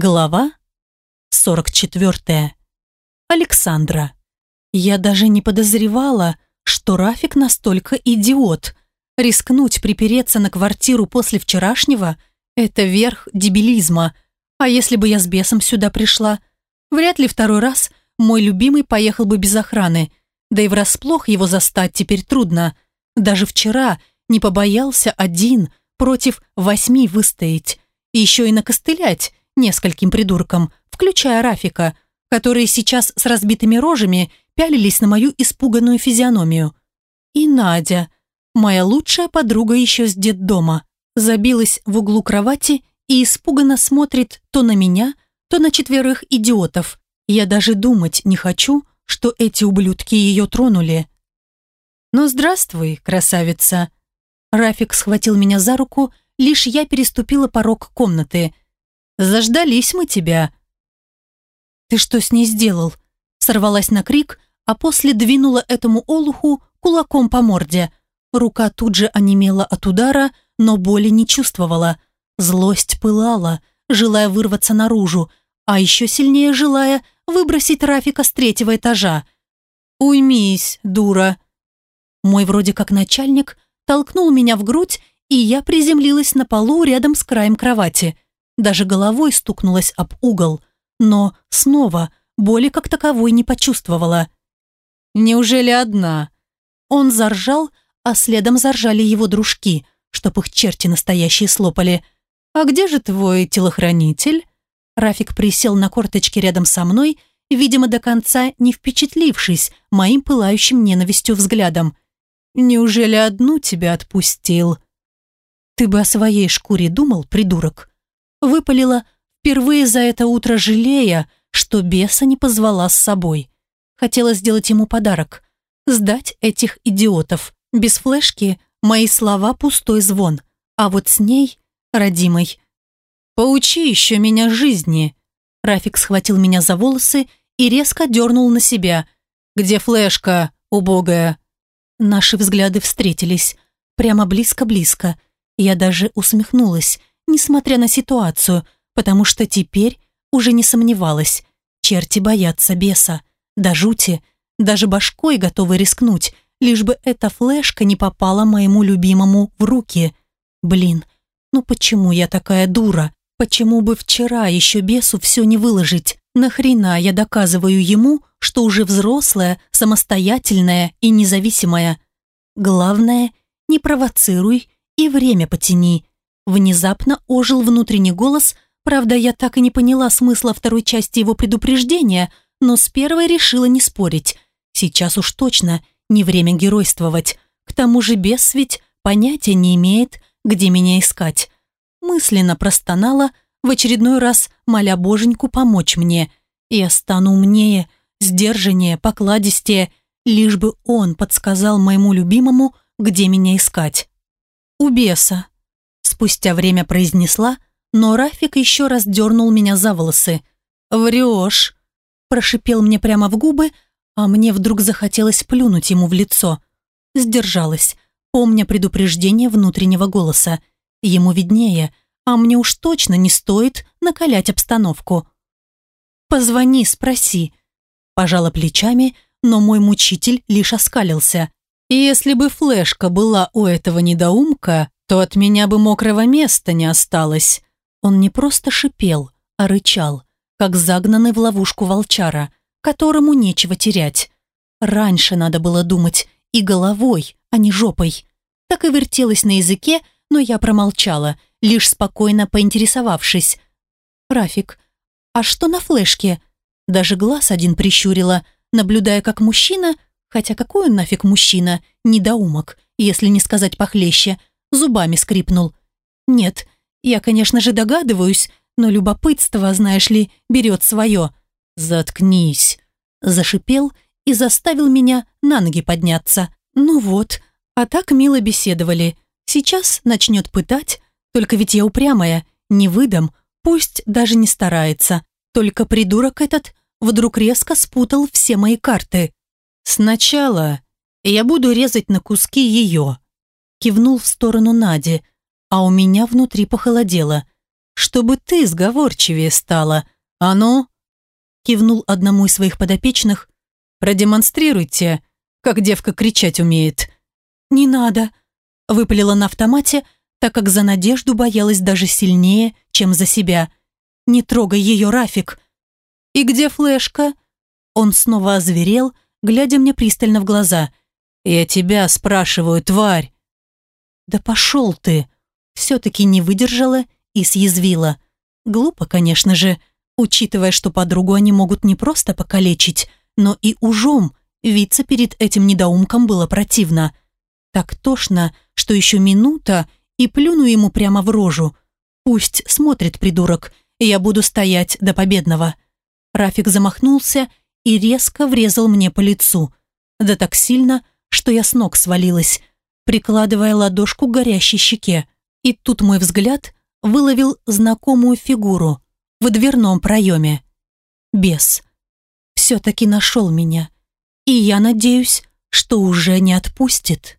Глава 44. Александра. Я даже не подозревала, что Рафик настолько идиот. Рискнуть припереться на квартиру после вчерашнего – это верх дебилизма. А если бы я с бесом сюда пришла? Вряд ли второй раз мой любимый поехал бы без охраны. Да и врасплох его застать теперь трудно. Даже вчера не побоялся один против восьми выстоять. И еще и накостылять, нескольким придуркам, включая Рафика, которые сейчас с разбитыми рожами пялились на мою испуганную физиономию. И Надя, моя лучшая подруга еще с детдома, забилась в углу кровати и испуганно смотрит то на меня, то на четверых идиотов. Я даже думать не хочу, что эти ублюдки ее тронули. «Ну, здравствуй, красавица!» Рафик схватил меня за руку, лишь я переступила порог комнаты – Заждались мы тебя». «Ты что с ней сделал?» Сорвалась на крик, а после двинула этому олуху кулаком по морде. Рука тут же онемела от удара, но боли не чувствовала. Злость пылала, желая вырваться наружу, а еще сильнее желая выбросить Рафика с третьего этажа. «Уймись, дура!» Мой вроде как начальник толкнул меня в грудь, и я приземлилась на полу рядом с краем кровати – даже головой стукнулась об угол, но снова боли как таковой не почувствовала. «Неужели одна?» Он заржал, а следом заржали его дружки, чтоб их черти настоящие слопали. «А где же твой телохранитель?» Рафик присел на корточки рядом со мной, видимо, до конца не впечатлившись моим пылающим ненавистью взглядом. «Неужели одну тебя отпустил?» «Ты бы о своей шкуре думал, придурок?» Выпалила, впервые за это утро жалея, что беса не позвала с собой. Хотела сделать ему подарок. Сдать этих идиотов. Без флешки мои слова пустой звон. А вот с ней, родимой, «Поучи еще меня жизни!» Рафик схватил меня за волосы и резко дернул на себя. «Где флешка, убогая?» Наши взгляды встретились. Прямо близко-близко. Я даже усмехнулась, несмотря на ситуацию, потому что теперь уже не сомневалась. Черти боятся беса. До жути. Даже башкой готовы рискнуть, лишь бы эта флешка не попала моему любимому в руки. Блин, ну почему я такая дура? Почему бы вчера еще бесу все не выложить? Нахрена я доказываю ему, что уже взрослая, самостоятельная и независимая? Главное, не провоцируй и время потяни. Внезапно ожил внутренний голос, правда, я так и не поняла смысла второй части его предупреждения, но с первой решила не спорить. Сейчас уж точно не время геройствовать. К тому же бес ведь понятия не имеет, где меня искать. Мысленно простонала, в очередной раз моля боженьку помочь мне. Я стану умнее, сдержаннее, покладистее, лишь бы он подсказал моему любимому, где меня искать. У беса Спустя время произнесла, но Рафик еще раз дернул меня за волосы. «Врешь!» Прошипел мне прямо в губы, а мне вдруг захотелось плюнуть ему в лицо. Сдержалась, помня предупреждение внутреннего голоса. Ему виднее, а мне уж точно не стоит накалять обстановку. «Позвони, спроси». Пожала плечами, но мой мучитель лишь оскалился. «Если бы флешка была у этого недоумка, то от меня бы мокрого места не осталось. Он не просто шипел, а рычал, как загнанный в ловушку волчара, которому нечего терять. Раньше надо было думать и головой, а не жопой. Так и вертелась на языке, но я промолчала, лишь спокойно поинтересовавшись. «Рафик, а что на флешке?» Даже глаз один прищурила, наблюдая, как мужчина, хотя какой он нафиг мужчина, недоумок, если не сказать похлеще, зубами скрипнул. «Нет, я, конечно же, догадываюсь, но любопытство, знаешь ли, берет свое». «Заткнись», – зашипел и заставил меня на ноги подняться. «Ну вот, а так мило беседовали. Сейчас начнет пытать, только ведь я упрямая, не выдам, пусть даже не старается. Только придурок этот вдруг резко спутал все мои карты. Сначала я буду резать на куски ее, кивнул в сторону Нади, а у меня внутри похолодело. чтобы ты сговорчивее стала. А ну?» Кивнул одному из своих подопечных. «Продемонстрируйте, как девка кричать умеет». «Не надо», — выпалила на автомате, так как за Надежду боялась даже сильнее, чем за себя. «Не трогай ее, Рафик». «И где флешка?» Он снова озверел, глядя мне пристально в глаза. «Я тебя спрашиваю, тварь!» «Да пошел ты!» Все-таки не выдержала и съязвила. Глупо, конечно же, учитывая, что подругу они могут не просто покалечить, но и ужом. Виться перед этим недоумком было противно. Так тошно, что еще минута, и плюну ему прямо в рожу. Пусть смотрит придурок, я буду стоять до победного. Рафик замахнулся и резко врезал мне по лицу. Да так сильно, что я с ног свалилась, прикладывая ладошку к горящей щеке. И тут мой взгляд выловил знакомую фигуру в дверном проеме. Бес. Все-таки нашел меня. И я надеюсь, что уже не отпустит.